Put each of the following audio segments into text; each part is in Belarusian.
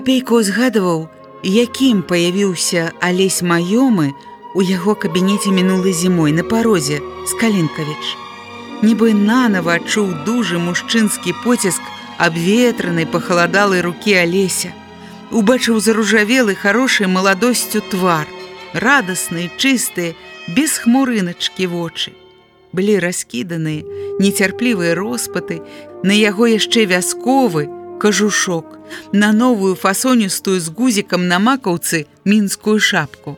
Апейко згадваў, якім паявіўся алесь маёмы у яго кабінеце мінулай зімой на парозе з каленкавіч. Нібы нанова адчуў дужы мужчынскі поціск абветранай пахаладалай рукі алеся. Убачыў заружавелы хорошай маладосцю твар, радасныя, чыстыя, без хмурыначкі вочы. Былі раскіданыя, нецярплівыя роспаты, на яго яшчэ вясковы, кажушок, на новую фасоністую з гузікам на макаўцы мінскую шапку.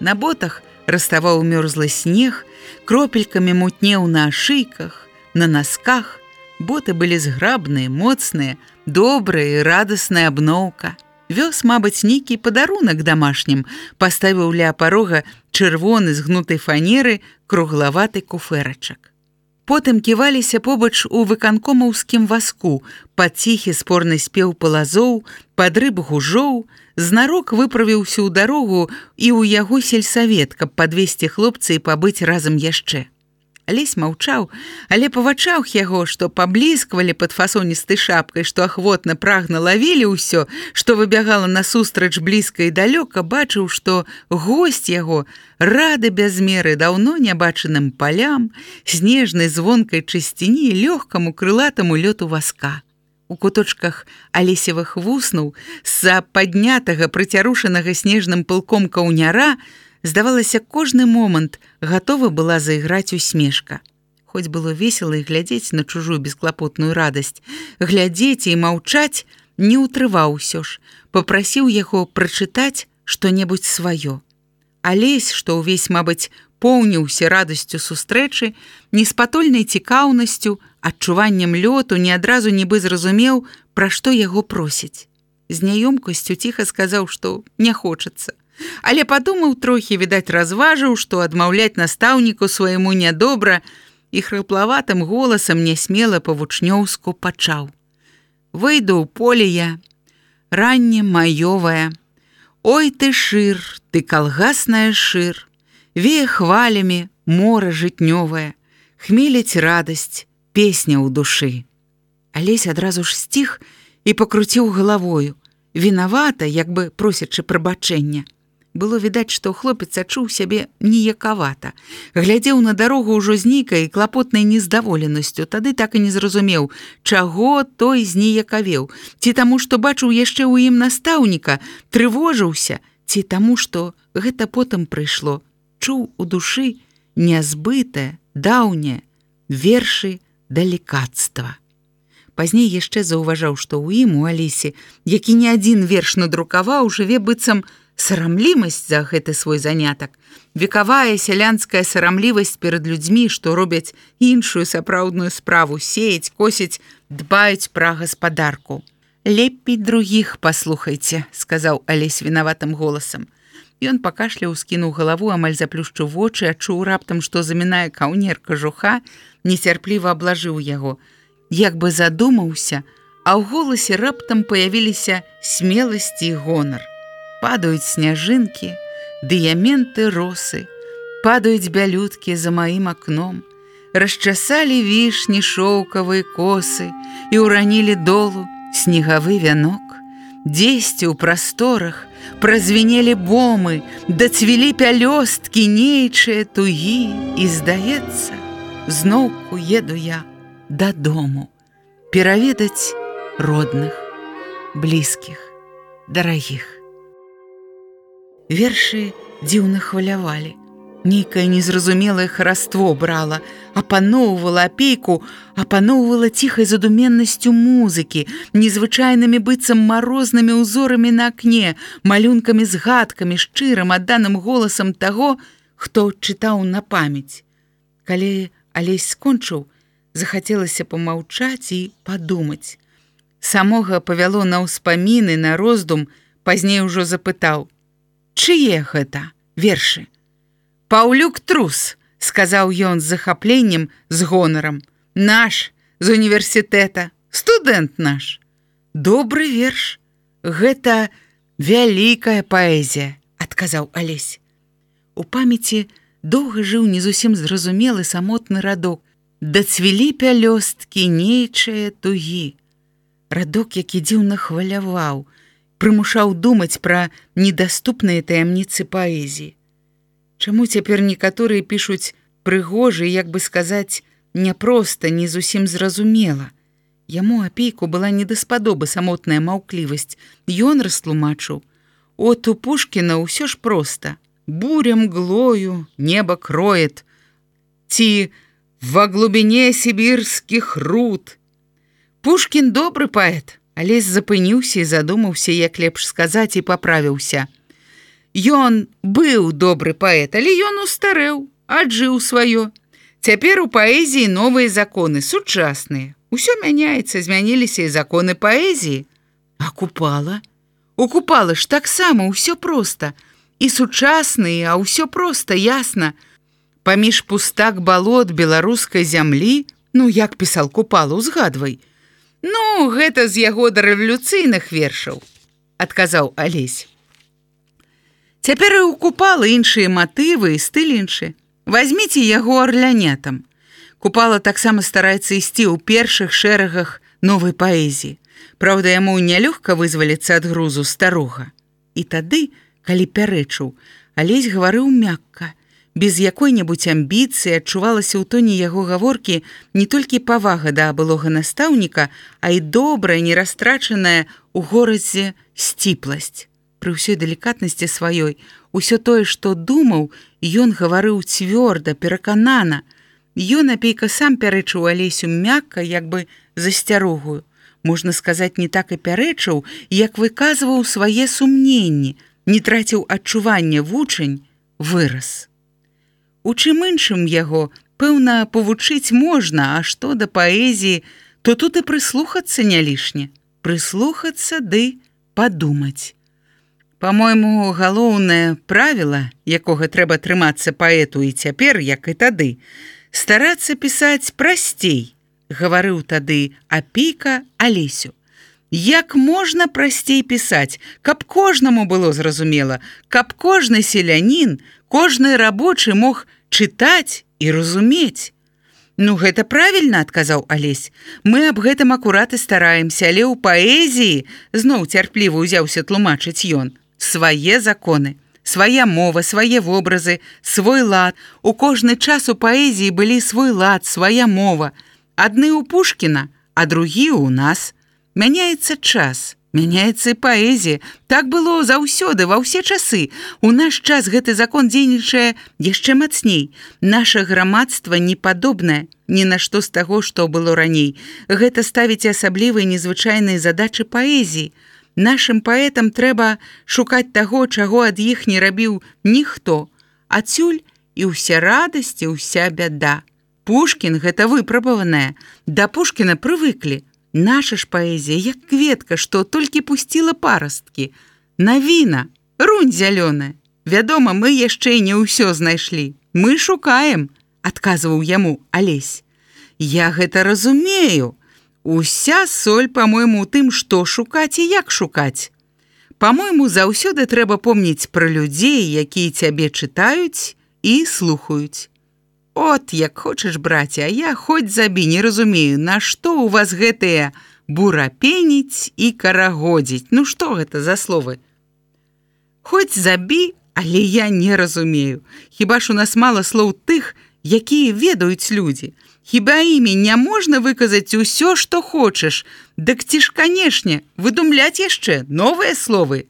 На ботах раставаў мёрзлы снег, кропелькамі мутнеў на ашыйках, на насках. Боты былі зграбныя, моцныя, добрая і радасная абноўка. Вёс, мабыць, нейкі падарунак домашнім, паставіў ля парога чырвоны згнутай фанеры круглаваты куферачак. Потым ківаліся побач у выканкомаўскім васку, пад ціхі спорны спеў палазоў, падрыб гужоў, знарок выправіўся ў дарогу і ў яго сельсавет, каб падвесці хлопцы і пабыць разам яшчэ. Алесь маўчаў, але па вачах яго, што паблізквалі пад фасоністай шапкай, што ахвотна прагна лавілі ўсё, што выбягала насустрач блізка і далёка, бачыў, што госць яго рады без меры даўно нябачаным палям, снежнай звонкай чысціні лёгкаму крылатаму лёту васка. У куточках алесевых вуснуў з-за паднятага прыцярушанага снежным пылком каўняра, здавалася кожны момант гатова была зайграць усмешка. Хоць было весело і глядзець на чужую бесклапотную радасць. Глядзець і маўчаць не ўтрываў усё ж. Попрасіў яго прачытаць што-небудзь сваё. Алесь што ўвесь мабыць поўніўся радасцю сустрэчы неспатольнай цікаўнасцю адчуваннем лёту не адразу нібы зразумеў пра што яго просіць з няёмкасцю ціха сказаў што не хочацца Але падумаў трохі, відаць, разважыў, што адмаўляць настаўніку свайму нядобра і хрыплаватым голасам нясмела па-вучнёўску пачаў. Выйду ў поле я, ранне маёвая. Ой ты шыр, ты калгасная шыр, Вее хвалямі мора жытнёвая, хмеліць радасць, песня ў душы. Алесь адразу ж сціх і пакруціў галавою, вінавата, як бы просячы прабачэння. Было відаць, што хлопец адчуў сябе ніякавата. Глядзеў на дарогу ўжо з нейкай клапотнай нездаволенасцю, тады так і не зразумеў, чаго той зніякавеў, ці таму, што бачыў яшчэ ў ім настаўніка, трывожыўся, ці таму, што гэта потым прыйшло, чуў у душы нязбытае, даўняе, вершы далікацтва. Пазней яшчэ заўважаў, што ў ім у Алісе, які не адзін верш надрукаваў, жыве быццам, сарамлівасць за гэты свой занятак векавая сялянская сарамлівасць перад людзьмі што робяць іншую сапраўдную справу сеяць косіць дбаюць пра гаспадарку. Лепей другіх паслухайце сказаў алесь вінаватым голасам. Ён пакашляў скінуў галаву амаль заплюшчу вочы адчуў раптам што замінае каўнер кажуха нецярпліва аблажыў яго. Як бы задумаўся а ў голасе раптам паявіліся смеласці і гонар падаюць сняжынкі, дыяменты росы, падаюць бялюткі за маім акном, расчасалі вішні шоўкавыя косы і ўранілі долу снегавы вянок. Дзесьці ў прасторах празвінелі бомы, дацвілі пялёсткі нейчыя тугі і здаецца, зноўку еду я дадому, пераведаць родных, блізкіх, дарагіх. Вершы дзіўна хвалявалі. Нейкае незразумелае хараство брала, апаноўвала апейку, апаноўвала ціхай задуменнасцю музыкі, незвычайнымі быццам марознымі ўзорамі на акне, малюнкамі згадкамі, шчырым адданым голасам таго, хто чытаў на памяць. Калі алесь скончыў, захацелася помаўчаць і падумаць. Самога павяло на ўспаміны на роздум, пазней ужо запытаў: « Чые гэта вершы? Паўлюк трус, сказаў ён з захапленнем з гонарам. Наш з універсітэта, студэнт наш. Добры верш, гэта вялікая паэзія, адказаў Алесь. У памяці доўга жыў не зусім зразумелы самотны радок. Дацвілі пялёсткі нейчыя тугі. Радок, які дзіўна хваляваў, прымушаў думаць пра недаступныя таямніцы паэзіі. Чаму цяпер некаторыя пішуць прыгожы, як бы сказаць, няпроста, не зусім зразумела. Яму апейку была не даспадобы самотная маўклівасць. Ён растлумачыў: От у Пушкіна ўсё ж проста. Бурям глою, неба кроет. Ці во глубине сібірскіх руд. Пушкін добры паэт, але запыніўся і задумаўся, як лепш сказаць і паправіўся. Ён быў добры паэт, але ён устарэў, аджыў сваё. Цяпер у паэзіі новыя законы сучасныя. Усё мяняецца, змяніліся і законы паэзіі. А купала? У купала ж таксама ўсё проста. І сучасныя, а ўсё проста ясна. Паміж пустак балот беларускай зямлі, ну як пісал купала, узгадвай. Ну, гэта з яго да рэвалюцыйных вершаў, адказаў Алесь. Цяпер і укупала іншыя матывы і стыль іншы. Вазьміце яго арлянятам. Купала таксама стараецца ісці ў першых шэрагах новай паэзіі. Праўда, яму нялёгка вызваліцца ад грузу старога. І тады, калі пярэчыў, алесь гаварыў мякка, без якой-небудзь амбіцыі адчувалася ў тоне яго гаворкі не толькі павага да былога настаўніка, а і добрая, нерастрачаная ў горадзе сціпласць. Пры ўсёй далікатнасці сваёй усё тое што думаў ён гаварыў цвёрда пераканана. Ён апейка сам пярэчыў алесю мякка як бы засцярогую можна сказаць не так і пярэчыў як выказваў свае сумненні не траціў адчування вучань вырас у чым іншым яго пэўна павучыць можна а што да паэзіі то тут і прыслухацца не лішне прыслухацца ды падумаць Па-мойму, галоўнае правіла, якога трэба трымацца паэту і цяпер, як і тады, старацца пісаць прасцей, гаварыў тады апейка Алесю. Як можна прасцей пісаць, каб кожнаму было зразумела, каб кожны селянін, кожны рабочы мог чытаць і разумець. Ну гэта правільна адказаў Алесь. Мы аб гэтым акураты стараемся, але ў паэзіі зноў цярпліва ўзяўся тлумачыць ён свае законы, свая мова, свае вобразы, свой лад. У кожны час у паэзіі былі свой лад, свая мова. Адны ў Пушкіна, а другі ў нас. Мяняецца час, мяняецца паэзія. Так было заўсёды ва ўсе часы. У наш час гэты закон дзейнічае яшчэ мацней. Наша грамадства не падобнае ні на што з таго, што было раней. Гэта ставіць асаблівыя незвычайныя задачы паэзіі. Нашым паэтам трэба шукаць таго, чаго ад іх не рабіў ніхто. Адсюль і ўся радасці, уся бяда. Пушкін гэта выпрабаваная. Да Пушкіна прывыклі. Наша ж паэзія, як кветка, што толькі пусціла парасткі. Навіна, рунь зялёная. Вядома, мы яшчэ не ўсё знайшлі. Мы шукаем, адказваў яму алесь. Я гэта разумею, Уся соль, по-мойму, тым, што шукаць і як шукаць. Па-мойму, заўсёды трэба помніць пра людзей, якія цябе чытаюць і слухаюць. От, як хочаш, браце, а я хоць забі не разумею, нашто ў вас гэтыя бурапеніць і карагодзіць. Ну што гэта за словы? Хоць забі, але я не разумею. Хіба ж у нас мала слоў тых, якія ведаюць людзі. Хіба імі не можна выказаць усё, што хочаш. Дык ці ж, канешне, выдумляць яшчэ новыя словы.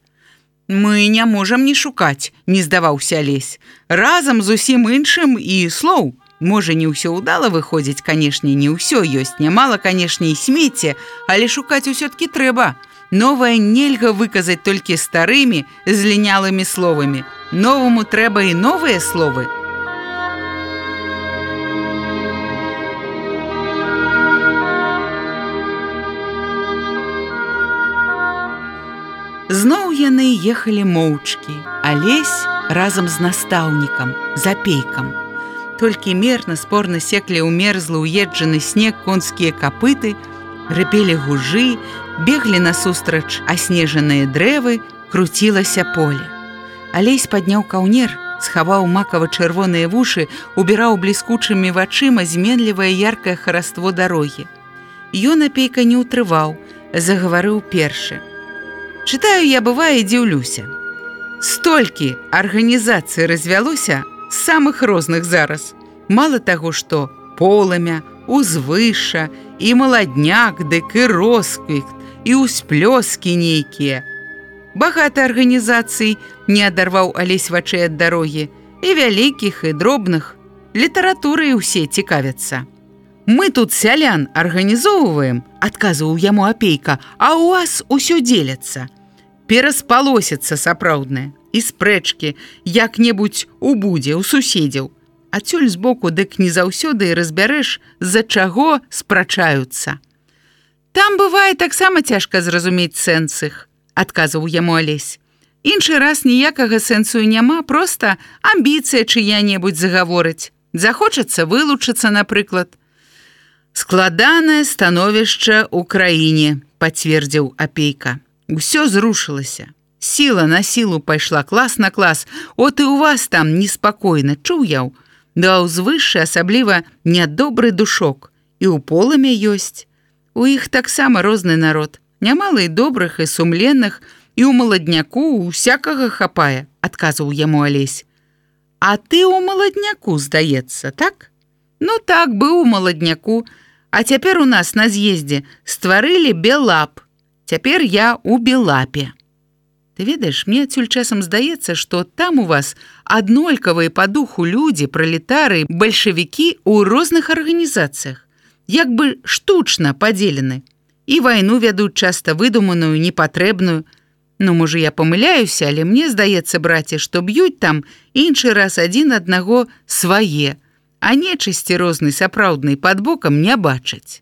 Мы не можам не шукаць, не здаваўся лесь. Разам з усім іншым і слоў. Можа, не ўсё ўдала выходзіць, канешне, не ўсё ёсць, нямала, канешне, і смецце, але шукаць усё-ткі трэба. Новае нельга выказаць толькі старымі, злінялымі словамі. Новаму трэба і новыя словы. Яны ехалі моўчкі, алесь разам з настаўнікам, запейкам. Толькі мерна спорна секлі ў мерзлы ўеджаны снег конскія капыты, рыпелі гужы, беглі насустрач аснежаныя дрэвы, круцілася поле. Алесь падняў каўнер, схаваў макава-чырвоныя вушы, убіраў бліскучымі вачыма зменлівае яркае хараство дарогі. Ён апейка не ўтрываў, загаварыў першы. Чытаю я бывае дзіўлюся. Столькі арганізацый развялося самых розных зараз. Мала таго, што полымя, узвыша і маладняк, дык і росквік і ўсплёскі нейкія. Багата арганізацый не адарваў алесь вачэй ад дарогі і вялікіх і дробных літаратуры ўсе цікавяцца. Мы тут сялян арганізоўваем, адказваў яму апейка, а ў вас усё дзеляцца пераспалосіцца сапраўднае і спрэчкі як-небудзь у будзе у суседзяў. Адсюль збоку дык не заўсёды і разбярэш з-за чаго спрачаюцца. Там бывае таксама цяжка зразумець сэнс іх адказваў яму алесь. Іншы раз ніякага сэнсу няма просто амбіцыя чыя-небудзь загаворыць. Захочацца вылучыцца напрыклад. Складанае становішча ў краіне пацвердзіў апейка Усё зрушылася. Сіла на сілу пайшла клас на клас, От і у вас там неспакойна, чуў яў. Да ўзвышша асабліва нядобры душок. І ў полымя ёсць. У іх таксама розны народ. Нямала і добрых і сумленных, і ў маладняку усякага хапае, адказваў яму алесь. А ты ў маладняку, здаецца, так? Ну так быў у маладняку, А цяпер у нас на з'ездзе стварылі белап, Цяпер я у белапе. Ты ведаеш, мне адсюль часам здаецца, што там у вас аднолькавыя па духу людзі, пралетары, бальшавікі ў розных арганізацыях, як бы штучна падзелены. І вайну вядуць часта выдуманую, непатрэбную. Ну, можа, я памыляюся, але мне здаецца, браце, што б'юць там іншы раз адзін аднаго свае, а нечысці рознай сапраўднай пад бокам не бачаць.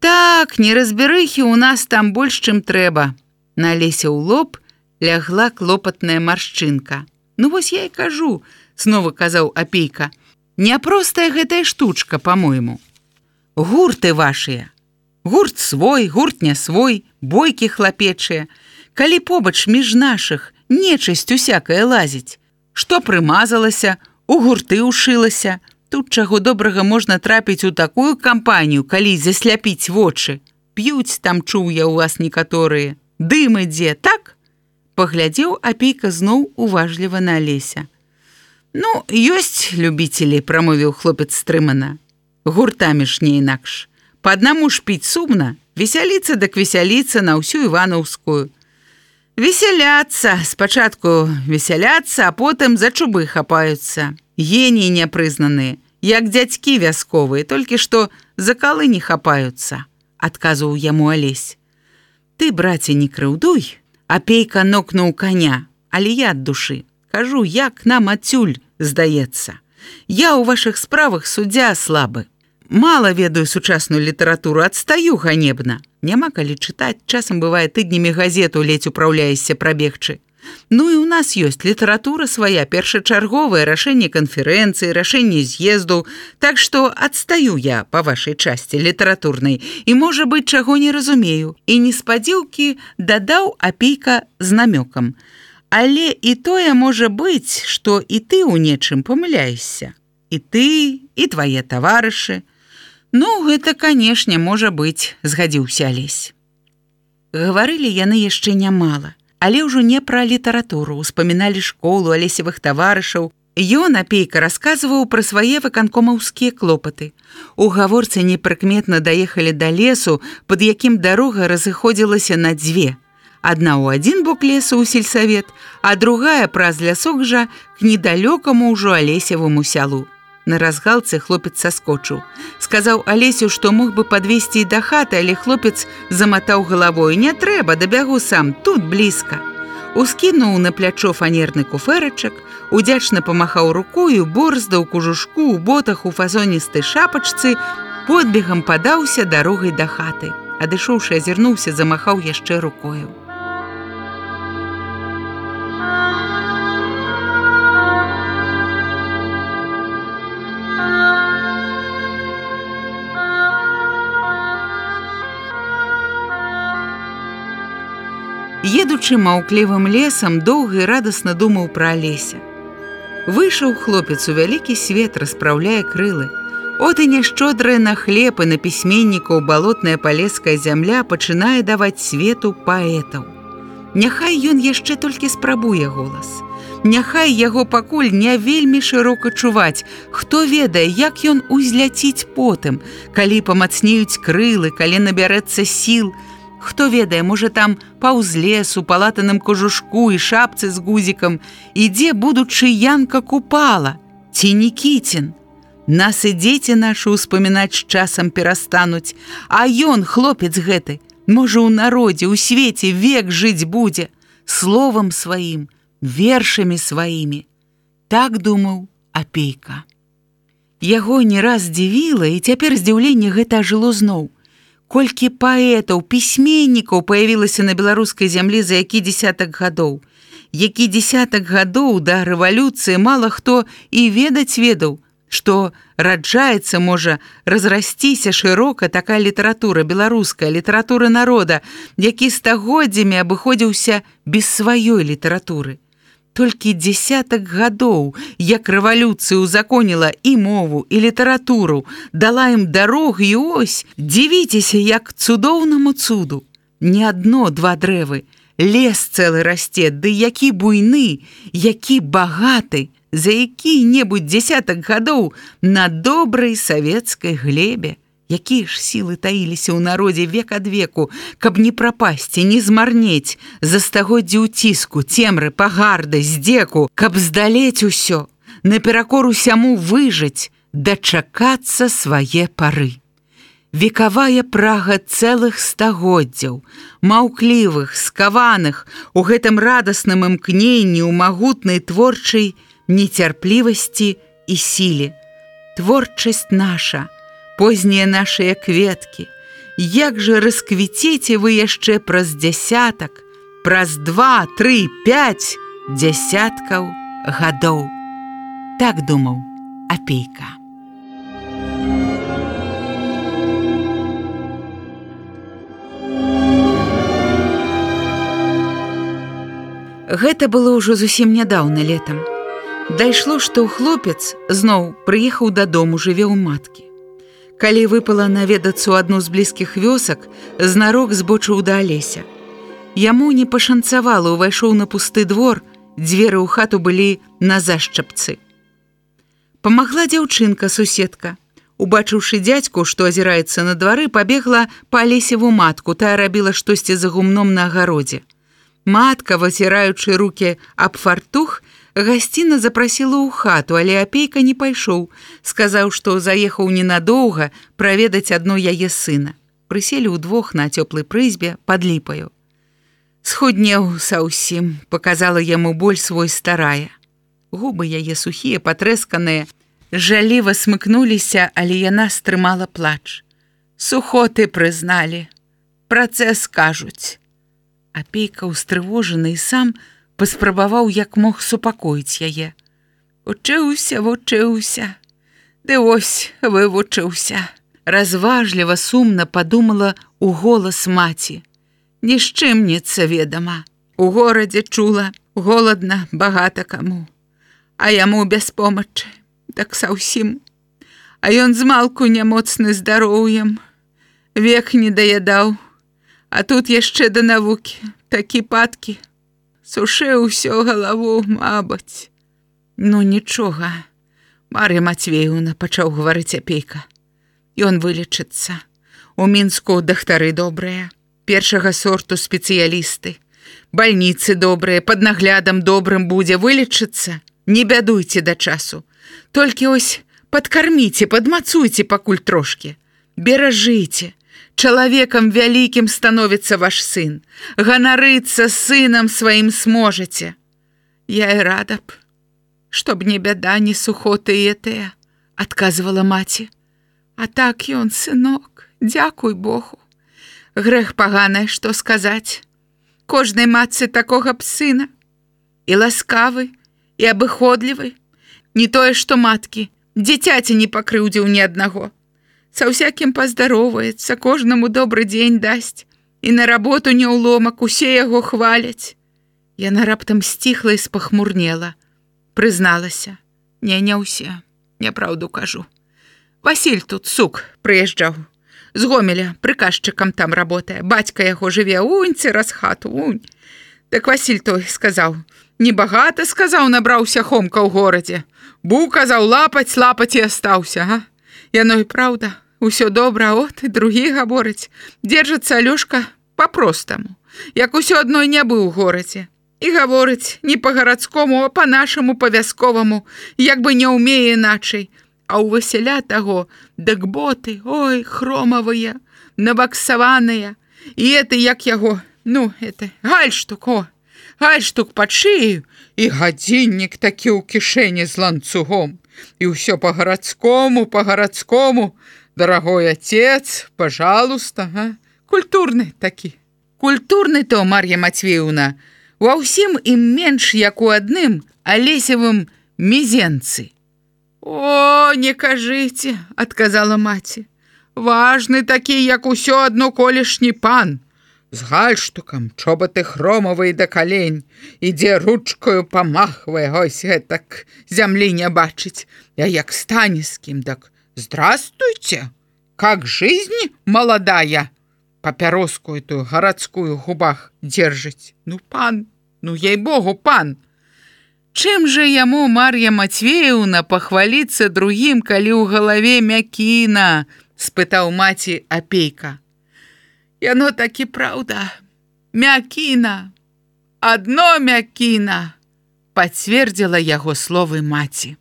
Так, неразберыхі ў нас там больш, чым трэба. На лесе ў лоб лягла клопатная маршчынка. Ну вось я і кажу, снова казаў апейка. Няпростая гэтая штучка, по-мойму. Гурты вашыя. Гурт свой, гурт не свой, бойкі хлапечыя. Калі побач між нашых нечысць усякая лазіць. Што прымазалася, у гурты ушылася, Тут чаго добрага можна трапіць у такую кампанію, калі засляпіць вочы. П'юць там чуў я ў вас некаторыя. Дым ідзе, так? Паглядзеў апейка зноў уважліва на леся. Ну, ёсць любіцелі, прамовіў хлопец стрымана. Гуртамі ж не інакш. Па аднаму ж піць сумна, весяліцца дак весяліцца на ўсю іванаўскую. Весяляцца, спачатку весяляцца, а потым за чубы хапаюцца геніі няпрызнаныя, як дзядзькі вясковыя, толькі што за калы не хапаюцца, адказваў яму алесь. Ты, браце, не крыўдуй, апейка нокнуў коня, але я ад душы, кажу, як нам адсюль здаецца. Я ў вашых справах суддзя слабы. Мала ведаю сучасную літаратуру, адстаю ганебна. Няма калі чытаць, часам бывае тыднямі газету ледзь управляешся прабегчы. Ну і у нас ёсць літаратура свая першачарговае рашэнне канферэнцыі, рашэнне з'езду, Так што адстаю я па вашай часці літаратурнай і можа быць чаго не разумею і неспадзеўкі дадаў апейка з намёкам. Але і тое можа быць, што і ты ў нечым памыляешся. І ты і твае таварышы. Ну гэта, канешне, можа быць, згадзіўся алесь. Гаварылі яны яшчэ нямала але ўжо не пра літаратуру успаміналі школу алесевых таварышаў Ён апейка расказваў пра свае выканкомаўскія клопаты. У гаворцы непрыкметна даехалі да лесу, пад якім дарога разыходзілася на дзве. Адна ў адзін бок лесу ў сельсавет, а другая праз лясок жа к недалёкаму ўжо алесеваму сялу. На разгалцы хлопец саскочыў. Сказаў Алесю, што мог бы падвесці да хаты, але хлопец заматаў галавой: « Не трэба, дабягу сам, тут блізка ускінуў на плячо фанерны куферачак, удзячна памахаў рукою, борздаў кужушку ў ботах у фазоністай шапачцы, подбегам падаўся дарогай да хаты. Адышоўшы азірнуўся, замахаў яшчэ рукою. Едучы маўклівым лесам доўга і радасна думаў пра леся. Выйшаў хлопец у вялікі свет, распраўляе крылы. От і няшчодрая на хлеб і на пісьменнікаў балотная палеская зямля пачынае даваць свету паэтаў. Няхай ён яшчэ толькі спрабуе голас. Няхай яго пакуль не вельмі шырока чуваць, хто ведае, як ён узляціць потым, калі памацнеюць крылы, калі набярэцца сіл, Хто ведае, можа там паўз лесу, палатаным кожушку і шапцы з гузікам, ідзе будучы янка купала, ці не кіцін. Нас і дзеці нашы ўспамінаць з часам перастануць, А ён, хлопец гэты, можа ў народзе, у свеце век жыць будзе, словам сваім, вершамі сваімі. Так думаў апейка. Яго не раз здзівіла, і цяпер здзіўленне гэта жыло зноў колькі паэтаў пісьменнікаў появілася на беларускай зямлі за які десятак гадоў. Які десятак гадоў да рэвалюцыі мала хто і ведаць ведаў што раджаецца можа разрасціся шырока такая літаратура беларуская літаратура народа які стагоддзямі абыходзіўся без сваёй літаратуры толькі десятак гадоў, як рэвалюцыю узаконіла і мову і літаратуру, дала ім дарог і ось, дзівіцеся як цудоўнаму цуду. Не адно два дрэвы, лес цэлы расце, ды які буйны, які багаты, за які-небудзь десятак гадоў на добрай савецкай глебе якія ж сілы таіліся ў народзе век ад веку, каб не прапасці, не змарнець, за стагоддзі ўціску, цемры, пагарды, здзеку, каб здалець усё, наперакор усяму выжыць, дачакацца свае пары. Векавая прага цэлых стагоддзяў, маўклівых, скаваных, у гэтым радасным імкненні ў магутнай творчай нецярплівасці і сіле. Творчасць наша, познія нашыя кветкі. Як жа расквіцеце вы яшчэ праз дзясятак, праз два, тры, пять дзясяткаў гадоў. Так думаў апейка. Гэта было ўжо зусім нядаўна летам. Дайшло, што хлопец зноў прыехаў дадому жыве ў маткі. Калі выпала наведацца ў адну з блізкіх вёсак, знарок збочыў да алеся. Яму не пашанцавала, увайшоў на пусты двор, дзверы ў хату былі на зашчапцы. Памагла дзяўчынка суседка. Убачыўшы дзядзьку, што азіраецца на двары, пабегла па алесеву матку, тая рабіла штосьці за гумном на агародзе. Матка, васіраючы руки аб фартух, гасціна запрасіла ў хату, але апейка не пайшоў, сказаў, што заехаў ненадоўга праведаць адно яе сына. Прыселі ўдвох на цёплай прызьбе пад ліпаю. Схуднеў са ўсім, показала яму боль свой старая. Губы яе сухія, патрэсканыя, жаліва смыкнуліся, але яна стрымала плач. Сухоты прызналі. Працэс кажуць. Апейка ўстрывожаны і сам, паспрабаваў як мог супакоіць яе. Учыўся, вучыўся. Ды ось вывучыўся. Разважліва сумна падумала у голас маці. Ні з чымніца ведама. У горадзе чула, голадна, багата каму. А яму без помачы, так са ўсім. А ён змалку нямоцны здароўем. Век не даядаў, А тут яшчэ да навукі, такі падкі, суше ўсё галаву, мабыць. Ну нічога. Марыя Мацвеюна пачаў гаварыць апейка. Ён вылечыцца. У мінску дахтары добрыя, першага сорту спецыялісты. Бальніцы добрыя, пад наглядам добрым будзе вылечыцца. Не бядуйце да часу. Толькі ось падкарміце, падмацуйце пакуль трошкі. Беражыце. Чалавекам вялікім становіцца ваш сын. Ганарыцца сынам сваім сможаце. Я і рада б, чтоб не бяда, ні сухоты і тыя, адказвала маці. А так ён, сынок, дзякуй Богу. Грэх паганае, што сказаць. Кожнай матцы такога б сына. І ласкавы, і абыходлівы. Не тое, што маткі, дзіцяці не пакрыўдзіў ні аднаго. Са ўсякім паздароўваецца, кожнаму добры дзень дасць. І на работу не ўломак усе яго хваляць. Яна раптам сціхла і спахмурнела. Прызналася: « Не не ўсе, няпраўду кажу. Васіль тут сук прыязджаў. З гомеля прыказчыкам там работае. Бацька яго жыве уньцы раз хату унь. Так Васіль той сказаў: « Небагата сказаў, набраўся хомка ў горадзе. Бу казаў лапаць, лапаць і астаўся. А? Яно і праўда, усё добра, от і другі гаворыць. Дзержацца Алёшка па-простаму, як усё адной не быў у горадзе. І гаворыць не па-гарадскому, а па-нашаму па-вясковаму, як бы не ўмее іначай, А ў Васіля таго, дык боты, ой, хромавыя, наваксаваныя, і это як яго, ну, это гальштук, о, гальштук пад шыю, і гадзіннік такі ў кішэні з ланцугом. І ўсё па-гарадскому, па-гарадскому, дарагой отец, пожалуйста, га? культурны такі. Культурны то Мар'я Мацвеюна, Ва ўсім ім менш як у адным алесевым мізенцы. О, не кажыце, адказала маці. Важны такі, як усё адно колішні пан. З гальштукам чобаты хромавай да калень, ідзе ручкою памахвае ось гэтак зямлі не бачыць. Я як стане з кім так. Здравствуйте, как жизнь маладая папяроску эту гарадскую губах держыць. Ну пан, ну ей-богу пан. Чым жа яму Мар'я Мацвеюна пахваліцца другім, калі ў галаве мякіна, спытаў маці апейка. Яно такі праўда, мякіна, адно мякіна, пацвердзіла яго словы маці.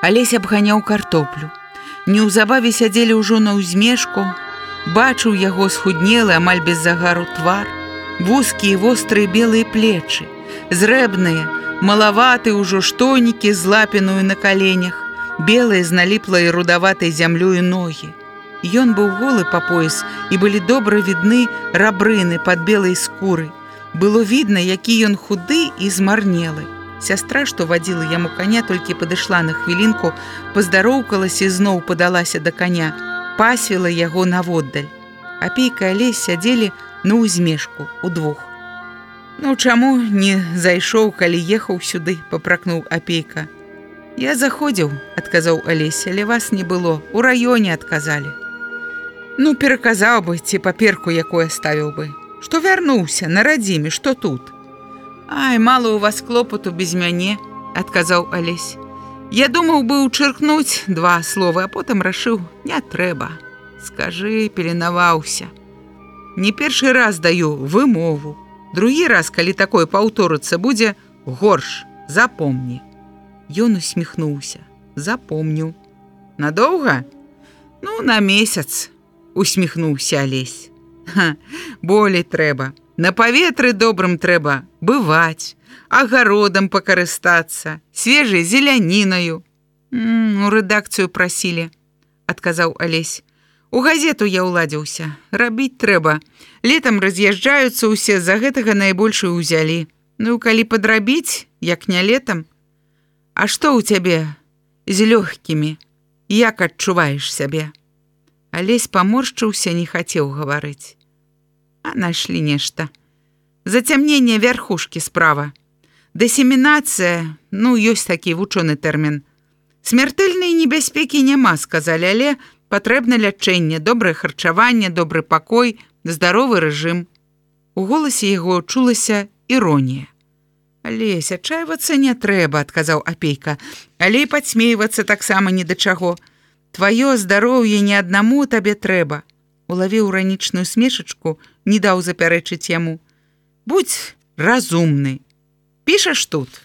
Алесь абганяў картоплю. Неўзабаве сядзелі ўжо на ўзмешку, бачыў яго схуднелы амаль без загару твар, вузкія вострыя белыя плечы, зрэбныя, малаваты ўжо штонікі з лапіную на каленях, белыя з наліплай рудаватай зямлёю ногі. Ён быў голы па пояс і былі добра відны рабрыны пад белай скуры. Было відна, які ён худы і змарнелы. Сястра, што вадзіла яму каня, толькі падышла на хвілінку, паздароўкалася зноў падалася да каня, пасвіла яго наводдаль. Апейка алесь сядзелі на ўзмешку удвух. Ну чаму не зайшоў, калі ехаў сюды, папракнуў апейка. Я заходзіў, адказаў алесь, але вас не было, у раёне адказалі. Ну пераказаў бы ці паперку, якое ставіў бы. Што вярнуўся на радзіме, што тут? Ай, мало у вас клопату без мяне, адказаў Алесь. Я думаў бы учыркнуць два словы, а потым рашыў, не трэба. Скажы, пеленаваўся. Не першы раз даю вымову. Другі раз, калі такое паўторыцца будзе горш, запомні. Ён усміхнуўся, запомню. Надоўга? Ну, на месяц, усміхнуўся Алесь. Ха, болей трэба. На паветры добрым трэба бываць, агародам пакарыстацца, свежай зелянінаю. У рэдакцыю прасілі, адказаў Алесь. У газету я ўладзіўся, рабіць трэба. Летам раз'язджаюцца ўсе за гэтага найбольшую ўзялі. Ну калі падрабіць, як не летам. А што ў цябе з лёгкімі, як адчуваеш сябе? Алесь паморшчыўся, не хацеў гаварыць а нашли нешта. Зацямнение вярхушкі справа. Дасемінацыя, ну ёсць такі вучоны тэрмін. Смяртэльнай небяспекі няма, сказалі, але патрэбна лячэнне, добрае харчаванне, добры пакой, здаровы рэжым. У голасе яго чулася іронія. Алесь, адчайвацца не трэба, адказаў апейка, але і падсмейвацца таксама ні да чаго. Тваё здароўе не аднаму табе трэба. Улавіў ранічную смешачку, не даў запярэчыць яму. Будь разумны. Пішаш тут.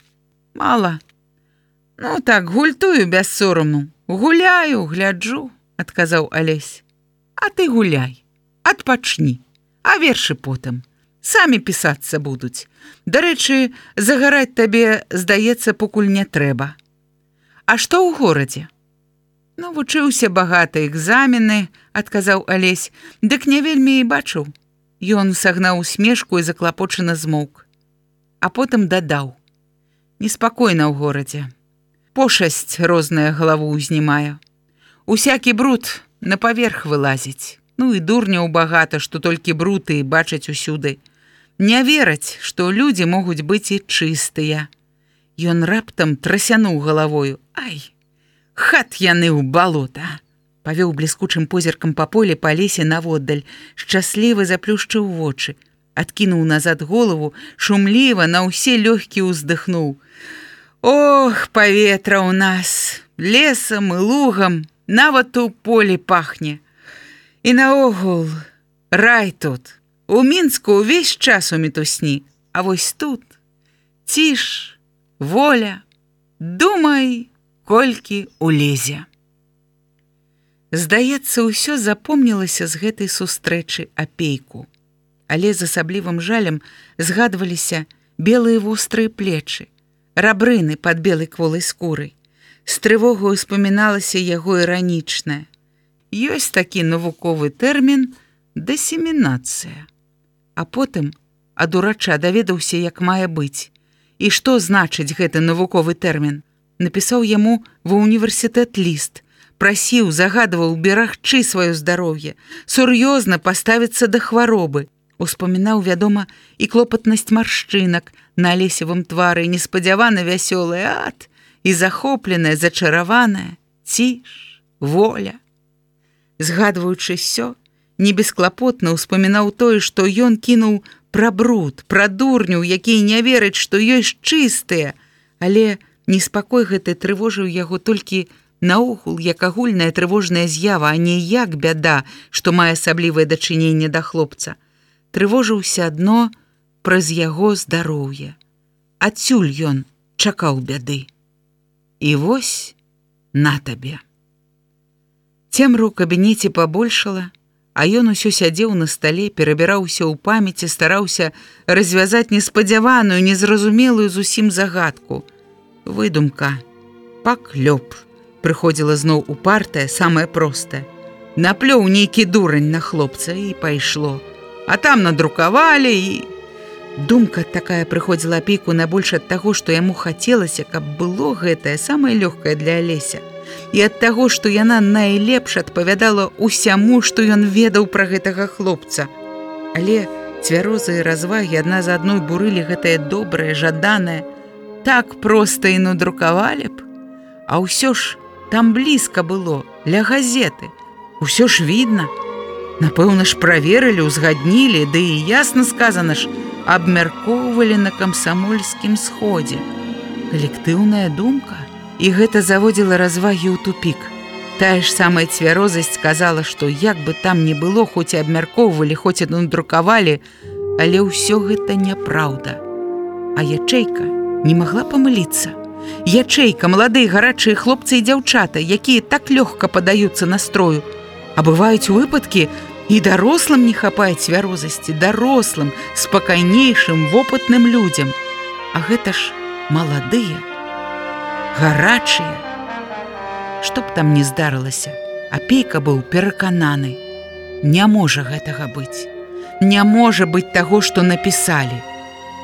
Мала. Ну так гультую без сораму. Гуляю, гляджу, адказаў Алесь. А ты гуляй, адпачні, а вершы потым самі пісацца будуць. Дарэчы, загараць табе, здаецца, покуль не трэба. А што ў горадзе? Ну, вучыўся багата экзамены, адказаў Алесь, дык не вельмі і бачыў. Ён сагнаў усмешку і заклапочана змоўк. А потым дадаў: Неспакойна ў горадзе. Пошасць розная галаву ўзнімае. Усякі бруд на паверх вылазіць. Ну і дурняў багата, што толькі бруты бачаць усюды не вераць, што людзі могуць быць і чыстыя. Ён раптам трасянуў галавою: Ай, хат яны ў балота. Павёў бліскучым позіркам па поле па лесе наводдаль, шчаслівы заплюшчыў вочы, адкінуў назад голову, шумліва на ўсе лёгкі ўздыхнуў. Ох, паветра ў нас, лесам і лугам, нават у полі пахне. І наогул, рай тут, У мінску ўвесь час у мітусні, А вось тут ціш, воля, думай, колькі улезе. Здаецца, ўсё запомнілася з гэтай сустрэчы апейку, але з асаблівым жалем згадваліся белыя вострыя плечы, рабрыны пад белай кволай скурай. З трывогу ўспаміналася яго іранічнае. Ёсць такі навуковы тэрмін дасемінацыя а потым ад урача даведаўся, як мае быць. І што значыць гэты навуковы тэрмін? Напісаў яму ва універсітэт ліст, прасіў, загадваў берагчы сваё здароўе, сур'ёзна паставіцца да хваробы. Успамінаў, вядома, і клопатнасць маршчынак на лесевым твары неспадзявана вясёлы ад і захопленая, зачараваная, ціш, воля. Згадваючы ўсё, не бесклапотна ўспамінаў тое, што ён кінуў пра бруд, пра дурню, якія не вераць, што ёсць чыстыя, але неспакой гэты трывожыў яго толькі наогул як агульная трывожная з'ява, а не як бяда, што мае асаблівае дачыненне да хлопца. Трывожыўся адно праз яго здароўе. Адсюль ён чакаў бяды. І вось на табе. Цемру ў кабінеце пабольшала, А ён усё сядзеў на стале, перабіраўся ў памяці, стараўся развязаць неспадзяваную, незразумелую зусім загадку. Выдумка. Паклёп. Прыходзіла зноў у партыя самае простае. Наплёў нейкі дурань на хлопца і пайшло. А там надрукавалі і... Думка такая прыходзіла апейку на больш ад таго, што яму хацелася, каб было гэтае самае лёгкае для Алеся і ад таго, што яна найлепш адпавядала ўсяму, што ён ведаў пра гэтага хлопца. Але цвярозы і развагі адна за адной бурылі гэтае добрае, жаданае, так проста і надрукавалі б. А ўсё ж там блізка было, ля газеты. Усё ж відно. Напэўна ж праверылі, узгаднілі, ды і ясна сказана ж, абмяркоўвалі на камсамольскім сходзе. Калектыўная думка, і гэта заводзіла развагі ў тупік. Тая ж самая цвярозасць сказала, што як бы там не было, хоць і абмяркоўвалі, хоць і надрукавалі, але ўсё гэта няпраўда. А ячэйка не магла памыліцца. Ячэйка, маладыя гарачыя хлопцы і дзяўчата, якія так лёгка падаюцца настрою. А бываюць выпадкі, і дарослым не хапае цвярозасці, дарослым, спакайнейшым вопытным людзям. А гэта ж маладыя, гарачыя. Што б там не здарылася, апейка быў перакананы. Не можа гэтага быць. Не можа быць таго, што напісалі.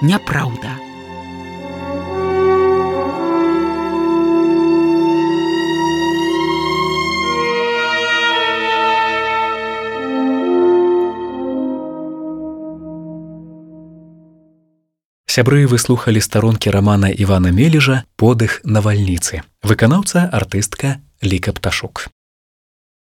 Няпраўда. Сябры выслухалі старонкі рамана Івана Мележа подых навальніцы. Выканаўца артыстка Ліка пташук.